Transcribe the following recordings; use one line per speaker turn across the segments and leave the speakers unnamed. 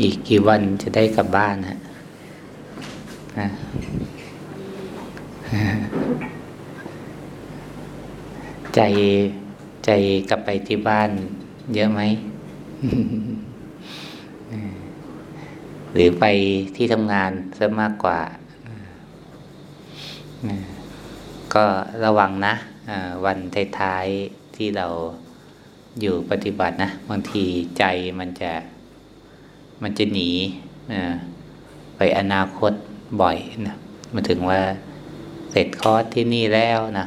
อีกกี่วันจะได้กลับบ้านฮะใจใจกลับไปที่บ้าน เยอะไหม หรือไปที่ทำงานซะมากกว่า ก็ระวังนะวันท้ายๆที่เรา อยู่ปฏิบัตินะบางทีใจมันจะมันจะหนีไปอนาคตบ่อยนะมาถึงว่าเสร็จคอร์สที่นี่แล้วนะ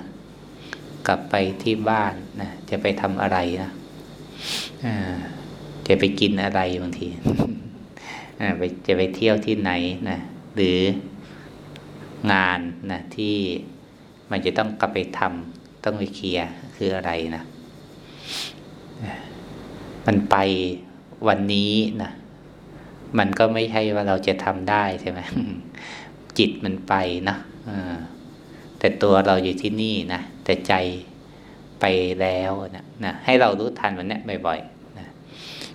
กลับไปที่บ้านนะจะไปทำอะไรนะจะไปกินอะไรบางทีไปจะไปเที่ยวที่ไหนนะหรืองานนะที่มันจะต้องกลับไปทำต้องไปเคลียร์คืออะไรนะ มันไปวันนี้นะมันก็ไม่ใช่ว่าเราจะทำได้ใช่ไหมจิตมันไปนะแต่ตัวเราอยู่ที่นี่นะแต่ใจไปแล้วนะนะให้เรารู้ทันมันเนี้ยบ่อยๆนะ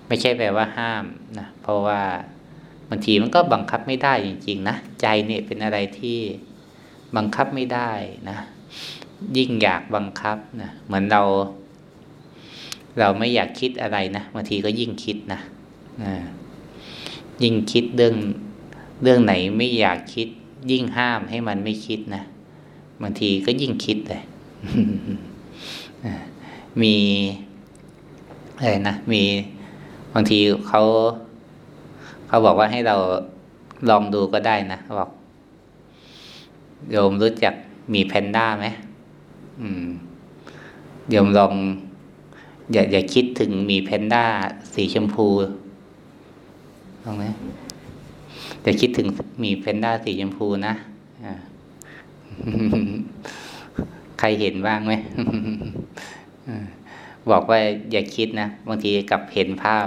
ไม่ใช่แปลว่าห้ามนะเพราะว่าบางทีมันก็บังคับไม่ได้จริงๆนะใจเนี่ยเป็นอะไรที่บังคับไม่ได้นะ ยิ่งอยากบังคับนะเหมือนเรา เราไม่อยากคิดอะไรนะบางทีก็ยิ่งคิดนะยิ่งคิดเรื่องเรื่องไหนไม่อยากคิด ยิ่งห้ามให้มันไม่คิดนะบางทีก็ยิ่งคิดเลยมีอะไรนะมีบางทีเขาเขาบอกว่าให้เราลองดูก็ได้นะบอกโยมรู้จักมีแพนด้าไหมอืมโยมลอง อย่าอย่าคิดถึงมีแพนด้าสีชมพูลองไหมอย่าคิดถึงมีแพนด้าสีชมพูนะใครเห็นบ้างไหมบอกว่าอย่าคิดนะบางทีกับเห็นภาพ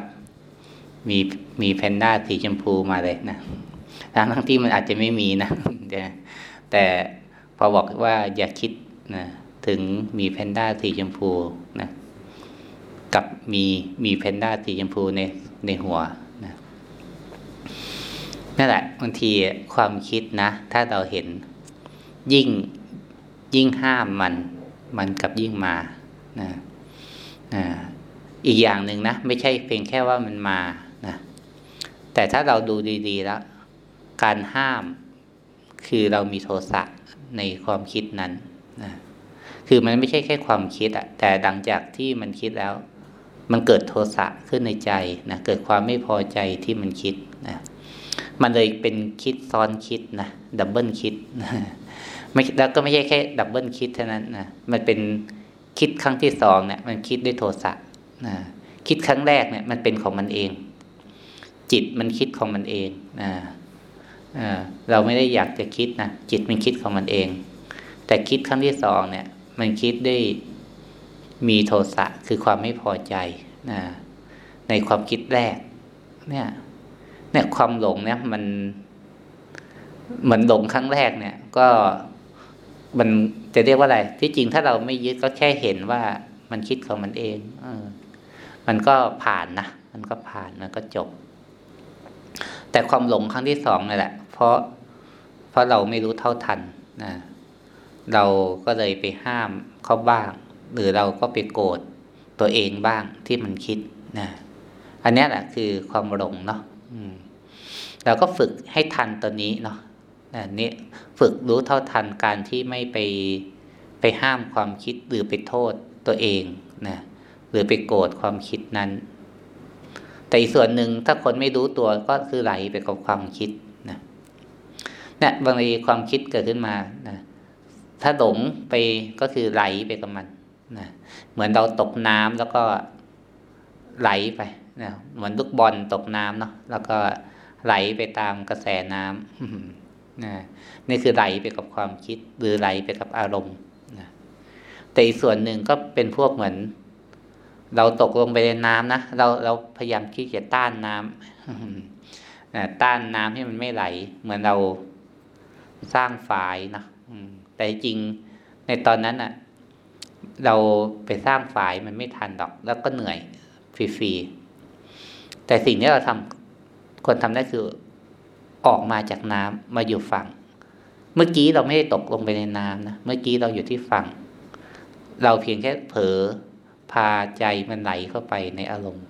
มีมีแพนด้าสีชมพูมาเลยนะทั้งทั้งที่มันอาจจะไม่มีนะแต่พอบอกว่าอย่าคิดนะถึงมีแพนด้าสีชมพูนะ กับมีมีแพนด้าสีชมพูในในหัวนะนั่นแหละบางทีความคิดนะ ถ้าเราเห็นยิ่งยิ่งห้ามมัน มันกับยิ่งมานะนะอีกอย่างหนึ่งนะ ไม่ใช่เพียงแค่ว่ามันมานะแต่ถ้าเราดูดีๆแล้ว การห้ามคือเรามีโทสะในความคิดนั้นนะคือมันไม่ใช่แค่ความคิดอะแต่ดังจากที่มันคิดแล้ว มันเกิดโทสะขึ้นในใจนะเกิดความไม่พอใจที่มันคิดนะมันเลยเป็นคิดซ้อนคิดนะ double คิดไม่แล้วก็ไม่ใช่แค่ double คิดเท่านั้นนะมันเป็นคิดครั้งที่สองเนี่ย มันคิดด้วยโทสะนะคิดครั้งแรกเนี่ยมันเป็นของมันเอง จิตมันคิดของมันเองนะเราไม่ได้อยากจะคิดนะจิตมันคิดของมันเอง แต่คิดครั้งที่สองเนี่ย มันคิดได้ มีโทสะคือความไม่พอใจนะในความคิดแรก เนี่ย เนี่ยความหลงเนี่ย มันเหมือนหลงครั้งแรกเนี่ย ก็มันจะเรียกว่าอะไร ที่จริงถ้าเราไม่ยึดก็แค่เห็นว่ามันคิดของมันเองเออมันก็ผ่านนะมันก็ผ่านมันก็จบ แต่ความหลงครั้งที่สองนี่แหละ เพราะเพราะเราไม่รู้เท่าทันนะเราก็เลยไปห้ามเขาบ้าง หรือเราก็ไปโกรธตัวเองบ้างที่มันคิดนะอันนี้แหละคือความหลงเนาะเราก็ฝึกให้ทันตัวนี้เนาะอันี่ฝึกรู้เท่าทันการที่ไม่ไปไปห้ามความคิดหรือไปโทษตัวเองนะหรือไปโกรธความคิดนั้น แต่อีกส่วนหนึ่งถ้าคนไม่รู้ตัวก็คือไหลไปกับความคิดนะเนี่ยบางทีความคิดเกิดขึ้นมานะถ้าหลงไปก็คือไหลไปกับมัน นะเหมือนเราตกน้ำแล้วก็ไหลไปนะเหมือนลูกบอลตกน้ำเนาะแล้วก็ไหลไปตามกระแสน้ำนะนี่คือไหลไปกับความคิด หรือไหลไปกับอารมณ์นะแต่อีกส่วนหนึ่งก็เป็นพวกเหมือน เราตกลงไปในน้ำนะเราเราพยายามที่จะต้านน้ำนะต้านน้ำให้มันไม่ไหล เหมือนเราสร้างฝายนะแต่จริงในตอนนั้นอะ เราไปสร้างฝายมันไม่ทันหรอก แล้วก็เหนื่อยฟรีๆแต่สิ่งที่เราทำคนทำได้คือออกมาจากน้ำมาอยู่ฝั่ง เมื่อกี้เราไม่ได้ตกลงไปในน้ำนะเมื่อกี้เราอยู่ที่ฝั่ง เราเพียงแค่เผลอพาใจมันไหลเข้าไปในอารมณ์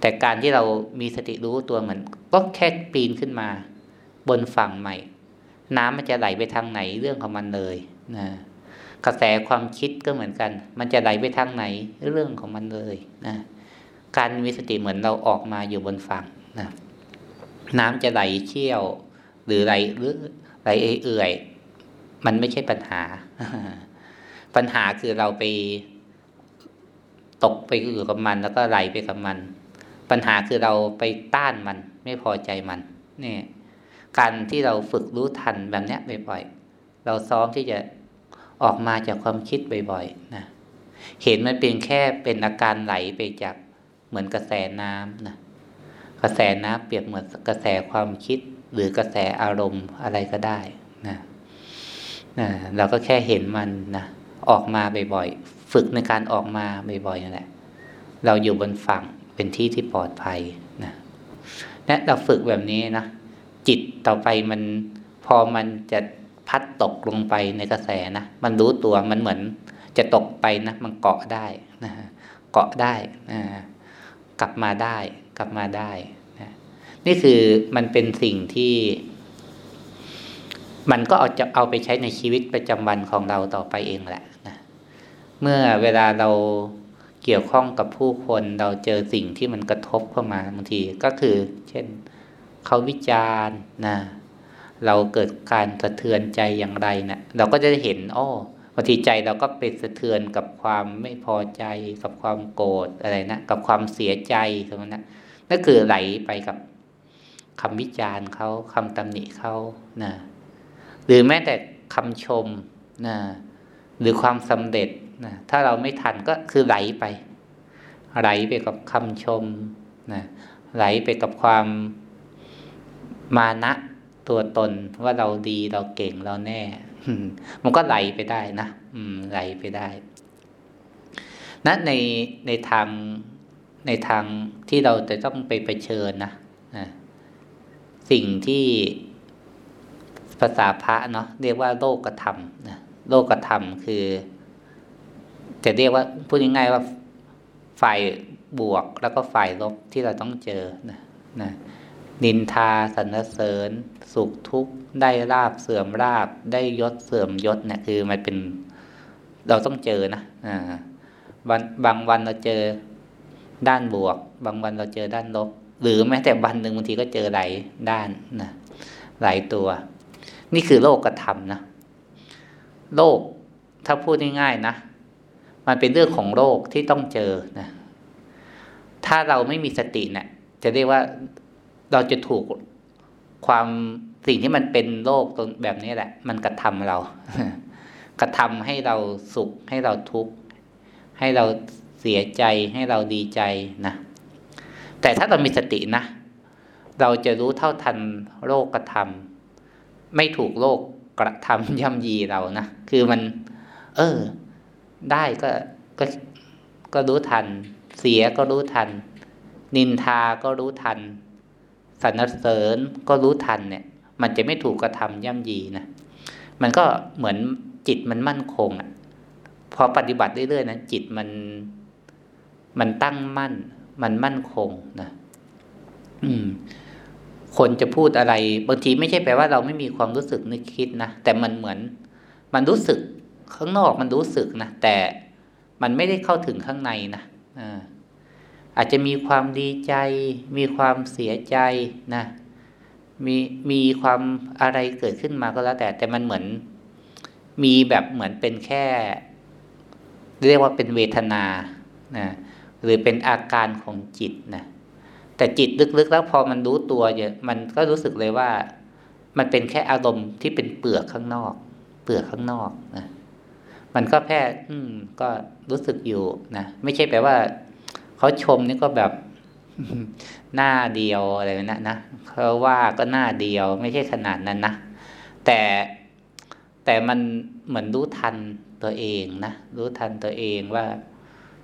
แต่การที่เรามีสติรู้ตัวเหมือนก็แค่ปีนขึ้นมา บนฝั่งใหม่ น้ำมันจะไหลไปทางไหนเรื่องของมันเลยนะ กระแสความคิดก็เหมือนกัน มันจะไหลไปทางไหนเรื่องของมันเลยนะการมีสติเหมือนเราออกมาอยู่บนฝั่งนะน้ำจะไหลเชี่ยว หรือไหลหรือไหลเอื่อยมันไม่ใช่ปัญหา ปัญหาคือเราไปตกไปอยู่กับมัน แล้วก็ไหลไปกับมัน ปัญหาคือเราไปต้านมัน ไม่พอใจมันเนี่ยการที่เราฝึกรู้ทันแบบนี้บ่อยๆเราซ้อมที่จะ ออกมาจากความคิดบ่อยๆนะเห็นมันเป็นแค่เป็นอาการไหลไปจากเหมือนกระแสน้ำนะกระแสน้ำเปรียบเหมือนกระแสความคิด หรือกระแสอารมณ์อะไรก็ได้นะนะเราก็แค่เห็นมันนะออกมาบ่อยๆฝึกในการออกมาบ่อยๆนั่นแหละ เราอยู่บนฝั่งเป็นที่ที่ปลอดภัยนะและเราฝึกแบบนี้นะจิตต่อไปมันพอมันจะ พัดตกลงไปในกระแสนะมันรู้ตัวมันเหมือนจะตกไปนะมันเกาะได้นะเกาะได้นะกลับมาได้กลับมาได้นะนี่คือมันเป็นสิ่งที่ มันก็เอาจะเอาไปใช้ในชีวิตประจำวันของเราต่อไปเองแหละนะเมื่อเวลาเราเกี่ยวข้องกับผู้คนเราเจอสิ่งที่มันกระทบเข้ามาบางทีก็คือ เช่นเขาวิจารณ์นะเเราเกิดการสะเทือนใจอย่างไรเนะี่ยเราก็จะเห็นอ้อบางทีใจเราก็เป็นสะเทือนกับความไม่พอใจกับความโกรธอะไรนะกับความเสียใจตรงนั้นนั่นคือไหลไปกับคำวิจารณ์เขาคำตำหนิเขานะหรือแม้แต่คำชมนะหรือความสำเร็จนะถ้าเราไม่ทันก็คือไหลไป ไหลไปกับคำชมนะไหลไปกับความมานะ ตัวตนว่าเราดีเราเก่งเราแน่ มันก็ไหลไปได้นะอืมไหลไปได้นะในในทางในทางที่เราจะต้องไปไปเชิญนะนะสิ่งที่ภาษาพระเนาะเรียกว่าโลกธรรมนะโลกธรรมคือ จะเรียกว่าพูดง่ายๆว่าฝ่ายบวกแล้วก็ฝ่ายลบที่เราต้องเจอนะนะ นินทาสรรเสริญ สุขทุกข์ได้ราบเสื่อมราบได้ยศเสื่อมยศเนี่ยคือมันเป็นเราต้องเจอนะอ่าบางบางวันเราเจอด้านบวก บางวันเราเจอด้านลบ หรือแม้แต่วันหนึ่งบางทีก็เจอหลายด้านนะหลายตัว นี่คือโลกกระทำนะโลกถ้าพูดง่ายๆนะมันเป็นเรื่องของโลกที่ต้องเจอนะถ้าเราไม่มีสติเนะี่ยจะเรียกว่า เราจะถูกความสิ่งที่มันเป็นโลกตรงแบบนี้แหละ มันกระทำเรา กระทำให้เราสุข ให้เราทุกข์ให้เราเสียใจให้เราดีใจนะ แต่ถ้าเรามีสตินะ เราจะรู้เท่าทันโลกกระทำไม่ถูกโลกกระทำย่ำยีเรานะคือมัน เออ ได้ก็ก็ก็รู้ทัน เสียก็รู้ทัน นินทาก็รู้ทัน สรรเสริญก็รู้ทันเนี่ย มันจะไม่ถูกกระทำย่ำยีนะมันก็เหมือนจิตมันมั่นคงอะ พอปฏิบัติเรื่อยๆนะจิตมันมันตั้งมั่น มันมั่นคงนะอืม คนจะพูดอะไรบางทีไม่ใช่แปลว่าเราไม่มีความรู้สึกนึกคิดนะแต่มันเหมือน มันรู้สึกข้างนอกมันรู้สึกนะแต่มันไม่ได้เข้าถึงข้างในนะอ่า อาจจะมีความดีใจ มีความเสียใจนะมีมีความอะไรเกิดขึ้นมาก็แล้วแต่ แต่มันเหมือน มีแบบเหมือนเป็นแค่ เรียกว่าเป็นเวทนานะหรือเป็นอาการของจิตนะแต่จิตลึกๆ แล้วพอมันรู้ตัวเยอะมันก็รู้สึกเลยว่า มันเป็นแค่อารมณ์ที่เป็นเปลือกข้างนอก เปลือกข้างนอกนะมันก็แค่อืมก็รู้สึกอยู่นะไม่ใช่แปลว่า เขาชมนี่ก็แบบหน้าเดียวอะไรนะนะเขาว่าก็หน้าเดียวไม่ใช่ขนาดนั้นนะแต่แต่มันเหมือนรู้ทันตัวเองนะรู้ทันตัวเองว่า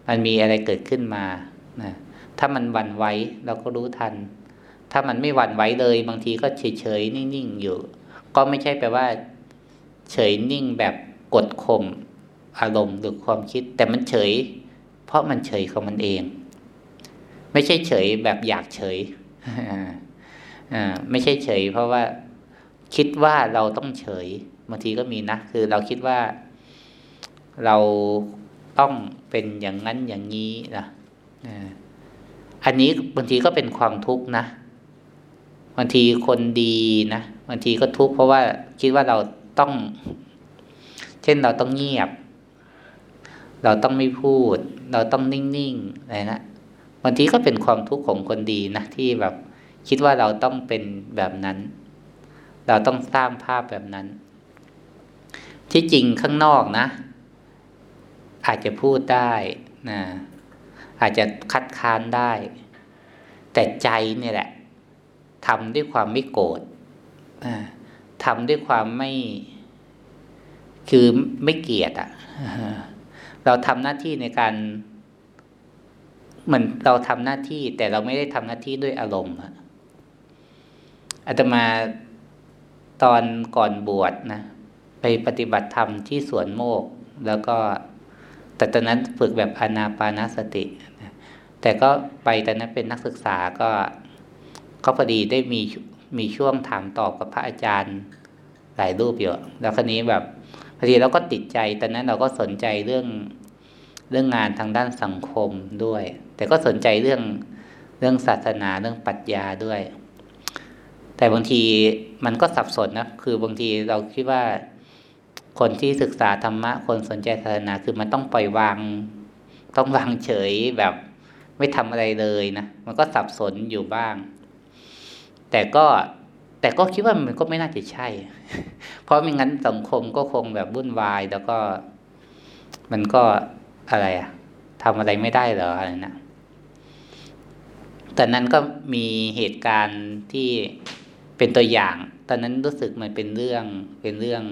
มันมีอะไรเกิดขึ้นมานะถ้ามันวันไว้เราก็รู้ทัน ถ้ามันไม่วันไว้เลย บางทีก็เฉยเฉยนิ่งๆอยู่ ก็ไม่ใช่แปลว่า เฉยนิ่งแบบกดข่มอารมณ์หรือความคิด แต่มันเฉย เพราะมันเฉยของมันเอง ไม่ใช่เฉยแบบอยากเฉยอ่าไม่ใช่เฉย เพราะว่าคิดว่าเราต้องเฉยบางทีก็มีนะ คือเราคิดว่าเราต้องเป็นอย่างนั้นอย่างนี้นะอันนี้บางทีก็เป็นความทุกข์นะบางทีคนดีนะบางทีก็ทุกข์เพราะว่าคิดว่าเราต้อง เช่นเราต้องเงียบ เราต้องไม่พูด เราต้องนิ่งๆอะไรนะ บางทีก็เป็นความทุกข์ของคนดีนะที่แบบคิดว่าเราต้องเป็นแบบนั้น เราต้องสร้างภาพแบบนั้น ที่จริงข้างนอกนะ อาจจะพูดได้นะอาจจะคัดค้านได้ แต่ใจเนี่ยแหละทำด้วยความไม่โกรธทำด้วยความไม่ คือไม่เกลียดอะ่ะเราทำหน้าที่ในการ เหมือนเราทำหน้าที่ แต่เราไม่ได้ทำหน้าที่ด้วยอารมณ์อาตมาตอนก่อนบวชนะไปปฏิบัติธรรมที่สวนโมก แล้วก็แต่ตอนนั้นฝึกแบบอนาปานาสติแต่ก็ไปตอนนั้นเป็นนักศึกษาก็ก็พอดีได้มีมีช่วงถามตอบกับพระอาจารย์หลายรูปอยู่แล้วครนี้แบบพอดีเราก็ติดใจตอนนั้นเราก็สนใจเรื่องเรื่องงานทางด้านสังคมด้วย แต่ก็สนใจเรื่องเรื่องศาสนาเรื่องปรัชญาด้วย แต่บางทีมันก็สับสนนะคือบางทีเราคิดว่าคนที่ศึกษาธรรมะ คนสนใจศาสนาคือมันต้องปล่อยวาง ต้องวางเฉยแบบไม่ทำอะไรเลยนะมันก็สับสนอยู่บ้าง แต่ก็แต่ก็คิดว่ามันก็ไม่น่าจะใช่ เพราะไม่งั้นสังคมก็คงแบบวุ่นวาย แล้วก็มันก็อะไรอะทำอะไรไม่ได้เหรออะไรนะ แต่นั้นก็มีเหตุการณ์ที่เป็นตัวอย่าง ตอนนั้นรู้สึกมันเป็นเรื่องเป็นเรื่อง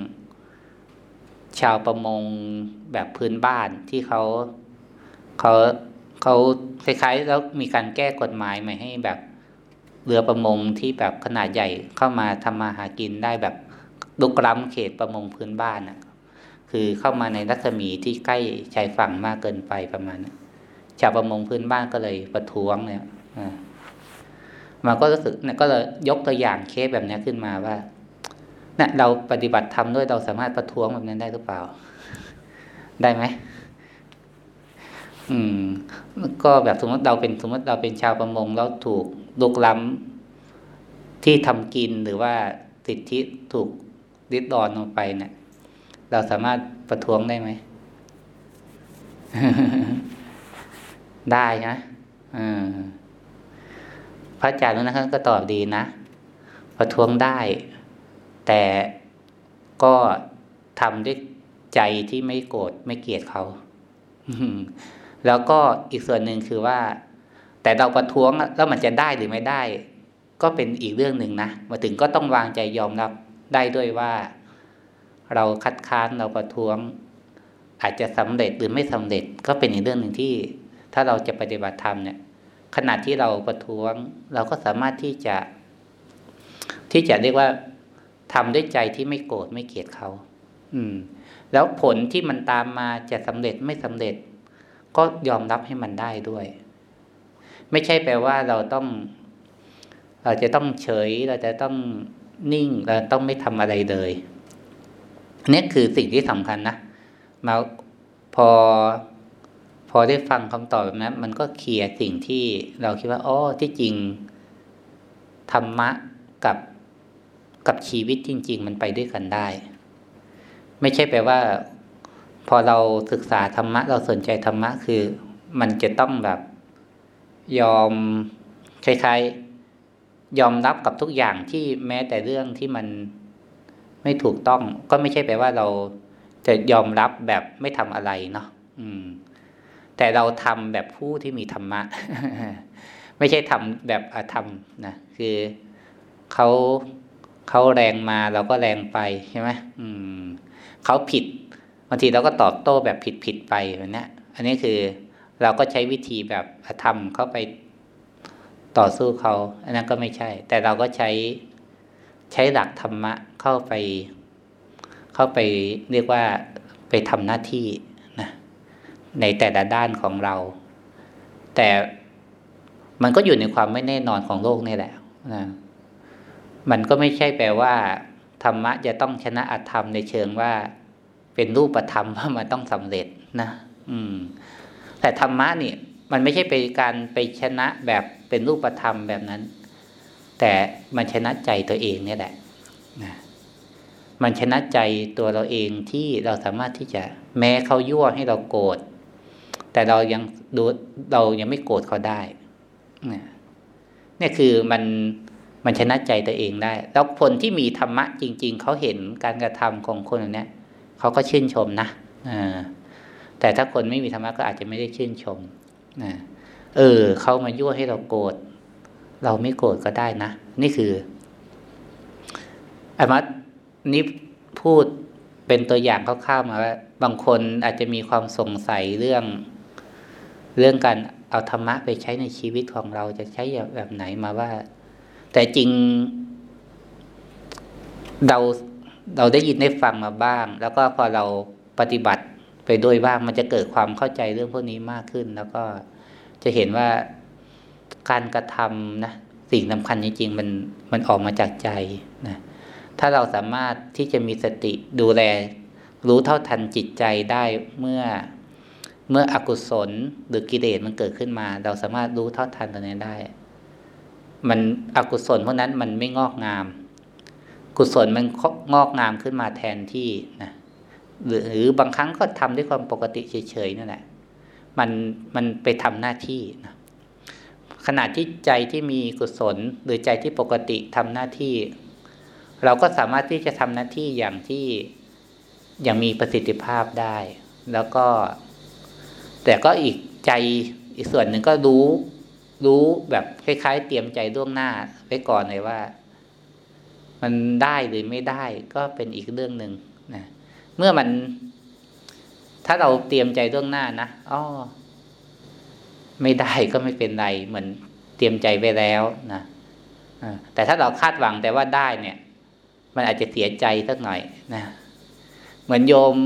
ชาวประมงแบบพื้นบ้านที่เขาเขาเขาคล้ายๆ แล้วมีการแก้กฎหมายใหม่ให้แบบเรือประมงที่แบบขนาดใหญ่เข้ามาทำมาหากินได้แบบลุกล้ำเขตประมงพื้นบ้านอะคือเข้ามาในรัศมีที่ใกล้ชายฝั่งมากเกินไปประมาณชาวประมงพื้นบ้านก็เลยประท้วงเนี่ย มาก็รู้สึกเนี่ยก็เลยยกตัวอย่างเคสแบบนี้ขึ้นมาว่าเนี่ยเราปฏิบัติธรรมด้วยเราสามารถประท้วงแบบนั้นได้หรือเปล่า ได้ไหมอืม ก็แบบสมมติเราเป็นสมมติเราเป็นชาวประมงแล้วถูกลุกล้ำที่ทำกินหรือว่าสิทธิถูกริดรอนลงไปเนะี่ย เราสามารถประท้วงได้ไหม ได้นะ พระอาจารย์นั้นก็ตอบดีนะ ประท้วงได้ แต่ก็ทำด้วยใจที่ไม่โกรธไม่เกลียดเขาแล้วก็อีกส่วนหนึ่งคือว่า แต่เราประท้วงแล้วมันจะได้หรือไม่ได้ ก็เป็นอีกเรื่องหนึ่งนะมาถึงก็ต้องวางใจยอมรับได้ด้วยว่า เราคัดค้านเราประท้วง อาจจะสำเร็จหรือไม่สำเร็จ ก็เป็นอีกเรื่องหนึ่งที่ ถ้าเราจะปฏิบัติธรรมเนี่ย ขณะที่เราประท้วง เราก็สามารถที่จะ ที่จะเรียกว่าทำด้วยใจที่ไม่โกรธไม่เกลียดเขา อืม แล้วผลที่มันตามมาจะสำเร็จไม่สำเร็จ ก็ยอมรับให้มันได้ด้วย ไม่ใช่แปลว่าเราต้อง เราจะต้องเฉย เราจะต้องนิ่ง เราต้องไม่ทำอะไรเลยนี่คือสิ่งที่สำคัญนะมาพอ อได้ฟังคำตอบแบบนั้นมันก็เคลียร์สิ่งที่เราคิดว่าอ๋อที่จริงธรรมะกับกับชีวิตจริง ๆ มันไปด้วยกันได้ ไม่ใช่แปลว่า พอเราศึกษาธรรมะ เราสนใจธรรมะคือ มันจะต้องแบบยอมคล้ายๆยอมรับกับทุกอย่างที่แม้แต่เรื่องที่มันไม่ถูกต้อง ก็ไม่ใช่แปลว่าเราจะยอมรับแบบไม่ทำอะไรเนาะอืม แต่เราทำแบบผู้ที่มีธรรมะ ไม่ใช่ทำแบบอธรรมนะคือเขาเขาแรงมาเราก็แรงไปใช่ไหมอืมเขาผิดบางทีเราก็ตอบโต้แบบผิดๆไปแบบนี้อันนี้คือเราก็ใช้วิธีแบบทำเข้าไปต่อสู้เขาอันนั้นก็ไม่ใช่ แต่เราก็ใช้ใช้หลักธรรมะเข้าไป เข้าไปเรียกว่าไปทำหน้าที่ ในแต่ละด้านของเรา แต่มันก็อยู่ในความไม่แน่นอนของโลกนี่แหละนะมันก็ไม่ใช่แปลว่า ธรรมะจะต้องชนะอธรรมในเชิงว่า เป็นรูปธรรมว่ามันต้องสำเร็จนะอืม แต่ธรรมะนี่มันไม่ใช่เป็นการไปชนะแบบเป็นรูปธรรมแบบนั้น แต่มันชนะใจตัวเองนี่แหละนะมันชนะใจตัวเราเองที่เราสามารถที่จะแม้เขายั่วให้เราโกรธ แต่เรายังดูเรายังไม่โกรธเขาได้นี่คือมันมันชนะใจตัวเองได้ แล้วคนที่มีธรรมะจริง ๆ เขาเห็นการกระทำของคนนี้เขาก็ชื่นชมนะอ่าแต่ถ้าคนไม่มีธรรมะก็อาจจะไม่ได้ชื่นชมนะเออ เขามายั่วให้เราโกรธ เราไม่โกรธก็ได้นะ นี่คืออามัดนี่พูดเป็นตัวอย่างคร่าวๆมาว่าบางคนอาจจะมีความสงสัยเรื่อง เรื่องการเอาธรรมะไปใช้ในชีวิตของเราจะใช้แบบไหนมาว่า แต่จริงเราเราได้ยินได้ฟังมาบ้าง แล้วก็พอเราปฏิบัติไปด้วยบ้างมันจะเกิดความเข้าใจเรื่องพวกนี้มากขึ้น แล้วก็จะเห็นว่าการกระทำนะสิ่งสำคัญจริงๆมันมันออกมาจากใจนะถ้าเราสามารถที่จะมีสติดูแล รู้เท่าทันจิตใจได้เมื่อ เมื่ออกุศลหรือกิเลสมันเกิดขึ้นมา เราสามารถรู้เท่าทันตรงนี้ได้ มันอกุศลพวกนั้นมันไม่งอกงาม กุศลมันงอกงามขึ้นมาแทนที่นะหรือหรือบางครั้งก็ทำด้วยความปกติเฉยๆนั่นแหละ มันมันไปทำหน้าที่นะขณะที่ใจที่มีกุศลหรือใจที่ปกติทำหน้าที่ เราก็สามารถที่จะทำหน้าที่อย่างที่อย่างมีประสิทธิภาพได้ แล้วก็ แต่ก็อีกใจอีกส่วนหนึ่งก็รู้ รู้แบบคล้ายๆ เตรียมใจล่วงหน้าไว้ก่อนเลยว่า มันได้หรือไม่ได้ก็เป็นอีกเรื่องหนึ่งนะเมื่อมันถ้าเราเตรียมใจล่วงหน้านะอ๋อไม่ได้ก็ไม่เป็นไรเหมือนเตรียมใจไปแล้วนะแต่ถ้าเราคาดหวังแต่ว่าได้เนี่ย มันอาจจะเสียใจสักหน่อยนะเหมือนโยม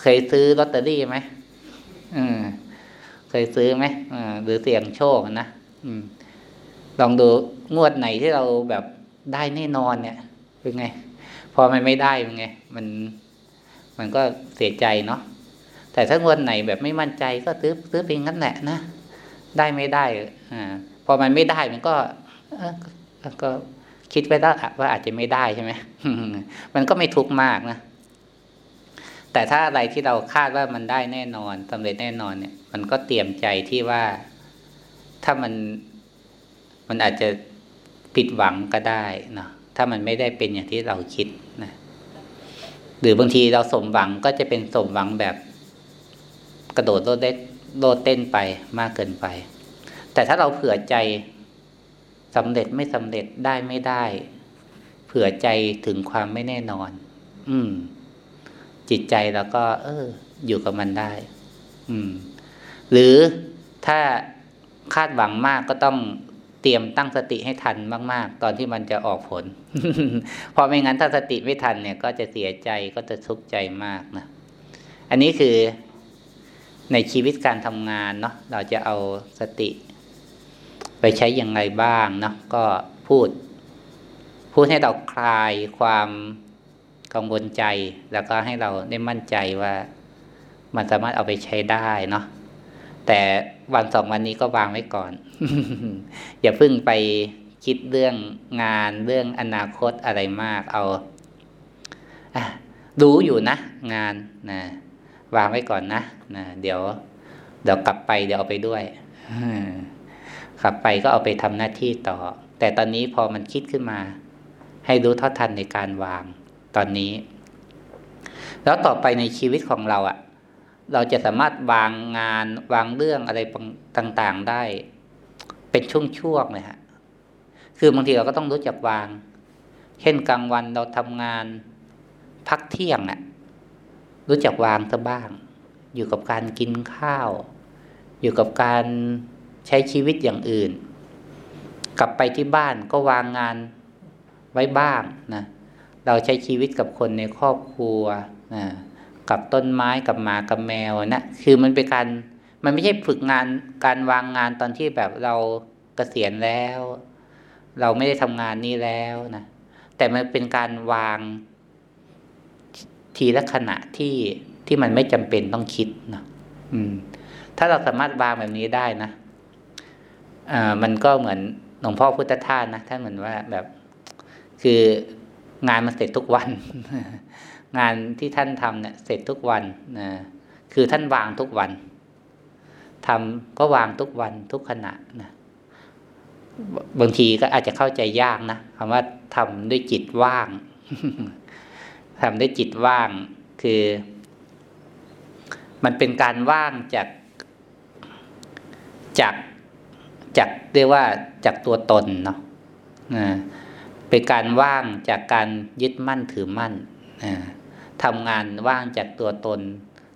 เคยซื้อลอตเตอรี่ไหมอืม เคยซื้อไหมหรือเสี่ยงโชคนะอลองดูงวดไหนที่เราแบบได้แน่นอนเนี่ย เป็นไง พอมันไม่ได้เป็นไง มัน มันก็เสียใจเนาะแต่ถ้างวดไหนแบบไม่มั่นใจก็ซื้อซื้อเพียงนั้นแหละนะได้ไม่ได้อ่าพอมันไม่ได้มันก็ก็คิดไว้แล้วว่าอาจจะไม่ได้ใช่ไหมมันก็ไม่ทุกข์มากนะ แต่ถ้าอะไรที่เราคาดว่ามันได้แน่นอนสำเร็จแน่นอนเนี่ย มันก็เตรียมใจที่ว่าถ้ามันมันอาจจะผิดหวังก็ได้เนาะถ้ามันไม่ได้เป็นอย่างที่เราคิดนะหรือบางทีเราสมหวังก็จะเป็นสมหวังแบบกระโดดโลดเต้นโลดเต้นไปมากเกินไป แต่ถ้าเราเผื่อใจสำเร็จไม่สำเร็จได้ไม่ได้ เผื่อใจถึงความไม่แน่นอน อืม จิตใจเราก็ เออ อยู่กับมันได้ อืม หรือถ้าคาดหวังมากก็ต้องเตรียมตั้งสติให้ทันมาก ๆ ตอนที่มันจะออกผล เพราะไม่งั้นถ้าสติไม่ทันเนี่ย ก็จะเสียใจก็จะทุกข์ใจมากนะ อันนี้คือในชีวิตการทำงานเนาะเราจะเอาสติ ไปใช้อย่างไรบ้างเนาะก็พูด พูดให้เราคลายความ กังวลใจ แล้วก็ให้เราได้มั่นใจว่ามันสามารถเอาไปใช้ได้เนาะแต่วันสองวันนี้ก็วางไว้ก่อน อย่าเพิ่งไปคิดเรื่องงานเรื่องอนาคตอะไรมาก เอาดูอยู่นะงานนะวางไว้ก่อนนะนะเดี๋ยว เดี๋ยวกลับไปเดี๋ยวเอาไปด้วยกลับไปก็เอาไปทำหน้าที่ต่อ แต่ตอนนี้พอมันคิดขึ้นมา ให้รู้เท่าทันในการวาง ตอนนี้ แล้วต่อไปในชีวิตของเราอะ่ะ เราจะสามารถวางงานวางเรื่องอะไรต่างๆได้ เป็นช่วงๆเลยฮะคือบางทีเราก็ต้องรู้จักวาง เช่นกลางวันเราทำงานพักเที่ยงน่ะ รู้จักวางซะบ้าง อยู่กับการกินข้าว อยู่กับการใช้ชีวิตอย่างอื่น กลับไปที่บ้านก็วางงานไว้บ้างนะ เราใช้ชีวิตกับคนในครอบครัวนะกับต้นไม้กับหมากับแมวนะคือมันเป็นการมันไม่ใช่ฝึกงานการวางงานตอนที่แบบเราเกษียณแล้ว เราไม่ได้ทำงานนี้แล้วนะแต่มันเป็นการวางทีละขณะที่ที่มันไม่จำเป็นต้องคิดนะอืม ถ้าเราสามารถวางแบบนี้ได้นะอ่ามันก็เหมือนหลวงพ่อพุทธทาสนะท่านเหมือนว่าแบบ คือ งานมันเสร็จทุกวัน งานที่ท่านทำเนี่ยเสร็จทุกวันนะคือท่านวางทุกวันทำก็วางทุกวันทุกขณะนะบางทีก็อาจจะเข้าใจยากนะคำว่าทำด้วยจิตว่างทำด้วยจิตว่าง คือ มันเป็นการว่างจากจากจากเรียกว่าจากตัวตนเนาะ เป็นการว่างจากการยึดมั่นถือมั่นทำงานว่างจากตัวตน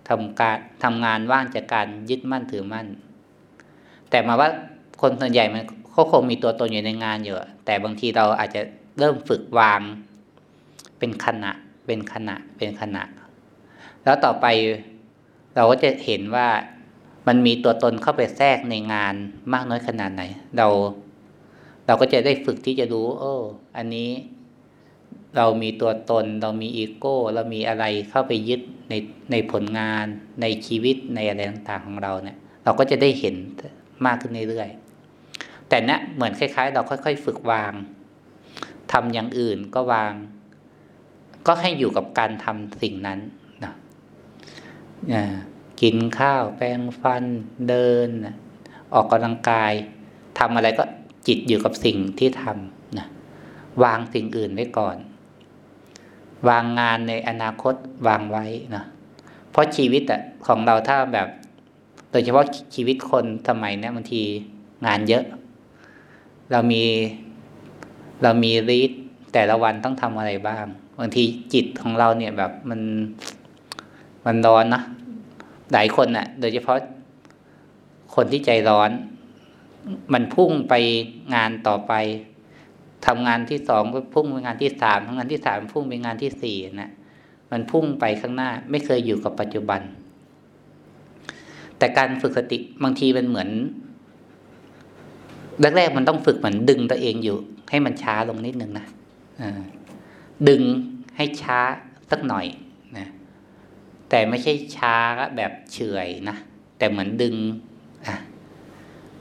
ทำการทำงานว่างจากการยึดมั่นถือมั่น แต่มาว่าคนส่วนใหญ่มันเขาคงมีตัวตนอยู่ในงานอยู่แต่บางทีเราอาจจะเริ่มฝึกวาง เป็นขณะ เป็นขณะ เป็นขณะ แล้วต่อไปเราก็จะเห็นว่ามันมีตัวตนเข้าไปแทรกในงานมากน้อยขนาดไหน เรา เราก็จะได้ฝึกที่จะรู้ โอ้ อันนี้เรามีตัวตน เรามีอีโก้ เรามีอะไรเข้าไปยึดในในผลงาน ในชีวิตในอะไรต่างๆของเราเนี่ย เราก็จะได้เห็นมากขึ้นเรื่อยๆแต่นะเหมือนคล้าย ๆ เราค่อย ๆ ฝึกวางทำอย่างอื่นก็วาง ก็ให้อยู่กับการทำสิ่งนั้นนะกินข้าวแปรงฟันเดิน ออกกำลังกายทำอะไรก็ จิตอยู่กับสิ่งที่ทำนะวางสิ่งอื่นไว้ก่อน วางงานในอนาคตวางไว้นะเพราะชีวิตอะของเราถ้าแบบ โดยเฉพาะชีวิตคนสมัยนี้บางทีงานเยอะ เรามีเรามีรีดแต่ละวันต้องทำอะไรบ้างบางทีจิตของเราเนี่ยแบบมันมันร้อนนะหลายคนน่ะ โดยเฉพาะคนที่ใจร้อน มันพุ่งไปงานต่อไปทำงานที่สองไปพุ่งไปงานที่สามทำงานที่สามพุ่งไปงานที่สี่นะมันพุ่งไปข้างหน้า ไม่เคยอยู่กับปัจจุบัน แต่การฝึกสติบางทีมันเหมือนแรกๆมันต้องฝึกเหมือนดึงตัวเองอยู่ ให้มันช้าลงนิดนึงนะดึงให้ช้าสักหน่อยนะแต่ไม่ใช่ช้าแบบเฉยนะแต่เหมือนดึงอะ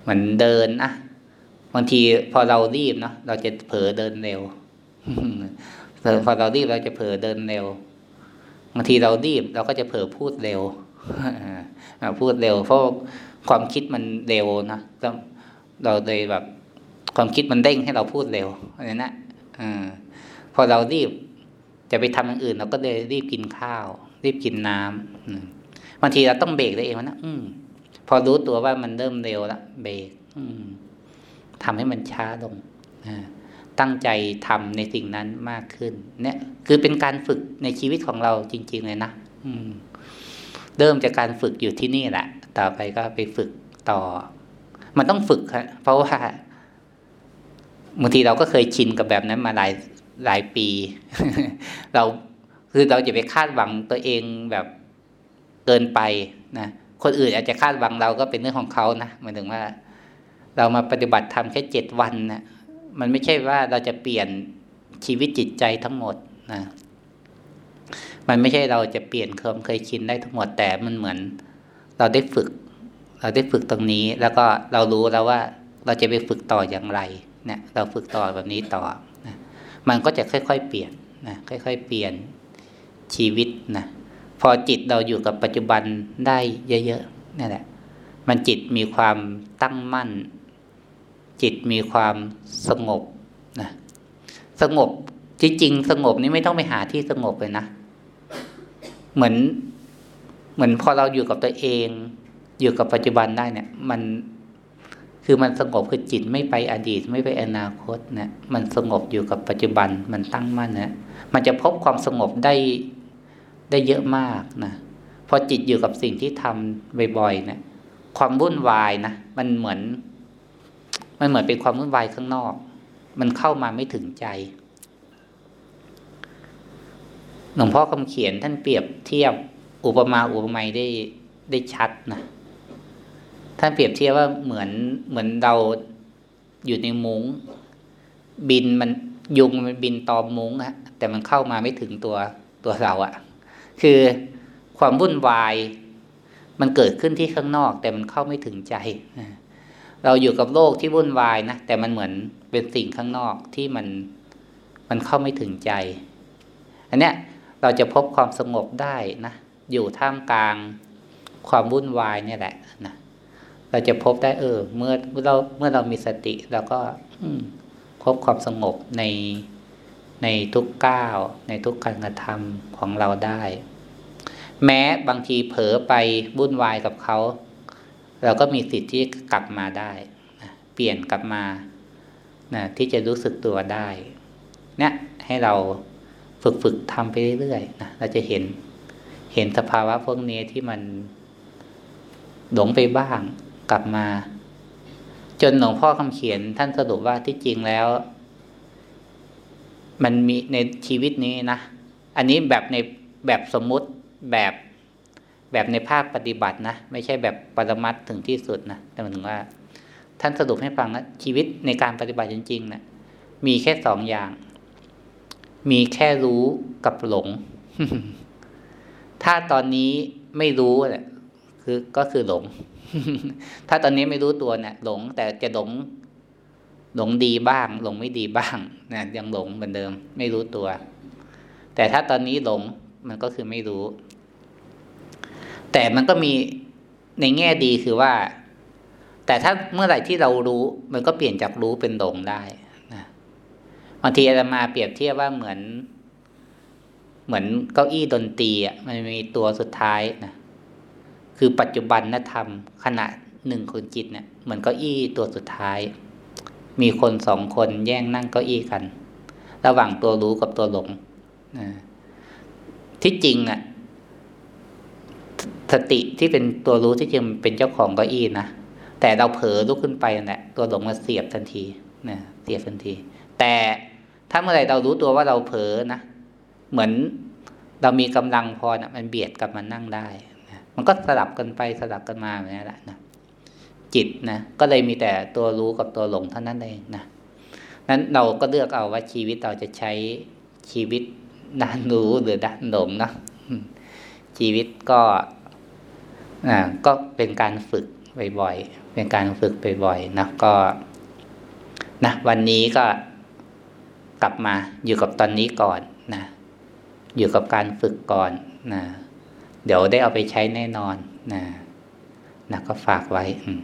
เหมือนเดินอะบางทีพอเรารีบเนาะเราจะเผลอเดินเร็วพอเรารีบเราจะเผลอเดินเร็วบางทีเรารีบเราก็จะเผลอพูดเร็วพูดเร็ว เพราะความคิดมันเร็วนะเราเลยแบบความคิดมันเด้งให้เราพูดเร็วอะไรนะอพอเรารีบจะไปทำอย่างอื่น เราก็เลยรีบกินข้าว รีบกินน้ำบางทีเราต้องเบรกตัวเองนะอืม อรู้ตัวว่ามันเริ่มเร็วแล้วเบรกทำให้มันช้าลงตั้งใจทำในสิ่งนั้นมากขึ้น เนี่ย คือเป็นการฝึกในชีวิตของเราจริง ๆ เลยนะเริ่มจากการฝึกอยู่ที่นี่แหละ ต่อไปก็ไปฝึกต่อ มันต้องฝึกครับเพราะว่าบางทีเราก็เคยชินกับแบบนั้นมาหลายหลายปี เราคือเราจะไปคาดหวังตัวเองแบบเกินไปนะ คนอื่นอาจจะคาดหวังเราก็เป็นเรื่องของเขานะหมายถึงว่า เรามาปฏิบัติทำแค่เจ็ดวันนะมันไม่ใช่ว่าเราจะเปลี่ยนชีวิตจิตใจทั้งหมดนะมันไม่ใช่เราจะเปลี่ยนความเคยชินได้ทั้งหมดแต่มันเหมือน เราได้ฝึก เราได้ฝึกตรงนี้ แล้วก็เรารู้แล้วว่าเราจะไปฝึกต่ออย่างไรเนี่ยเราฝึกต่อแบบนี้ต่อนะมันก็จะค่อยๆเปลี่ยนนะค่อย ๆ เปลี่ยนชีวิตนะ พอจิตเราอยู่กับปัจจุบันได้เยอะๆนี่แหละ มันจิตมีความตั้งมั่น จิตมีความสงบนะสงบจริงๆสงบนี่ไม่ต้องไปหาที่สงบเลยนะ เหมือนเหมือนพอเราอยู่กับตัวเอง อยู่กับปัจจุบันได้เนี่ย มันคือมันสงบคือจิตไม่ไปอดีต ไม่ไปอนาคตนะมันสงบอยู่กับปัจจุบันมันตั้งมั่นนะมันจะพบความสงบได้ ได้เยอะมากนะพอจิตอยู่กับสิ่งที่ทำบ่อยๆเนะี่ยความวุ่นวายนะมันเหมือน มันเหมือนเป็นความวุ่นวายข้างนอก มันเข้ามาไม่ถึงใจหลวงพ่อคำเขียนท่านเปรียบเทียบอุปมาอุปไมยได้ได้ชัดนะท่านเปรียบเทียบว่าเหมือนเหมือนเราอยู่ในมุง้ง บินมันยุงมันบินตอมมุ้งอะแต่มันเข้ามาไม่ถึงตัวตัวเราอะ คือความวุ่นวาย มันเกิดขึ้นที่ข้างนอก แต่มันเข้าไม่ถึงใจ เราอยู่กับโลกที่วุ่นวายนะแต่มันเหมือนเป็นสิ่งข้างนอกที่มันมันเข้าไม่ถึงใจ อันเนี้ยเราจะพบความสงบได้นะอยู่ท่ามกลางความวุ่นวายเนี่ยแหละนะเราจะพบได้เออ เมื่อเราเมื่อเรามีสติเราก็พบความสงบในในทุกก้าวในทุกการกระทำของเราได้ แม้บางทีเผลอไปวุ่นวายกับเขา เราก็มีสิทธิ์ที่กลับมาได้ เปลี่ยนกลับมานะที่จะรู้สึกตัวได้เนี่ยให้เราฝึกฝึกทำไปเรื่อยๆนะเราจะเห็นเห็นสภาวะพวกนี้ที่มันหลงไปบ้างกลับมา จนหลวงพ่อคำเขียนท่านสรุปว่าที่จริงแล้ว มันมีในชีวิตนี้นะ อันนี้แบบในแบบสมมุติ แบบแบบในภาคปฏิบัตินะไม่ใช่แบบปรมัตถึงที่สุดนะแต่หมายถึงว่า ท่านสรุปให้ฟังนะชีวิตในการปฏิบัติจริงๆนะ่ะมีแค่สองอย่าง มีแค่รู้กับหลง ถ้าตอนนี้ไม่รู้เนี่ยคือก็คือหลง ถ้าตอนนี้ไม่รู้ตัวเนี่ยหลง แต่จะหลง หลงดีบ้าง หลงไม่ดีบ้างนะยังหลงเหมือนเดิม ไม่รู้ตัว แต่ถ้าตอนนี้หลงมันก็คือไม่รู้ แต่มันก็มีในแง่ดีคือว่า แต่ถ้าเมื่อไหร่ที่เรารู้ มันก็เปลี่ยนจากรู้เป็นหลงได้นะบางทีอาตมาเปรียบเทียบว่าเหมือน เหมือนเก้าอี้ดนตรีอะมันมีตัวสุดท้ายนะคือปัจจุบันนธรรมขณะหนึ่งคนจิตเนี่ยเหมือนเก้าอี้ตัวสุดท้าย มีคนสองคนแย่งนั่งเก้าอี้กัน ระหว่างตัวรู้กับตัวหลงนะที่จริงอะ สติที่เป็นตัวรู้ที่จริงเป็นเจ้าของเก้าอี้นะแต่เราเผลอลุกขึ้นไปนั่นแหละตัวหลงมาเสียบทันทีนะเสียบทันที แต่ถ้าเมื่อไหร่เรารู้ตัวว่าเราเผลอนะเหมือนเรามีกำลังพอนะมันเบียดกับมันนั่งได้นะมันก็สลับกันไปสลับกันมาแบบนี้แหละนะจิตนะก็เลยมีแต่ตัวรู้กับตัวหลงเท่านั้นเองนะนั้นเราก็เลือกเอาว่าชีวิตเราจะใช้ชีวิตด้านรู้หรือด้านหลงนะ ชีวิตก็อ่าก็เป็นการฝึกบ่อยๆ เป็นการฝึกบ่อยๆนะก็นะวันนี้ก็กลับมาอยู่กับตอนนี้ก่อนนะอยู่กับการฝึกก่อนนะเดี๋ยวได้เอาไปใช้แน่นอนนะนะก็ฝากไว้อืม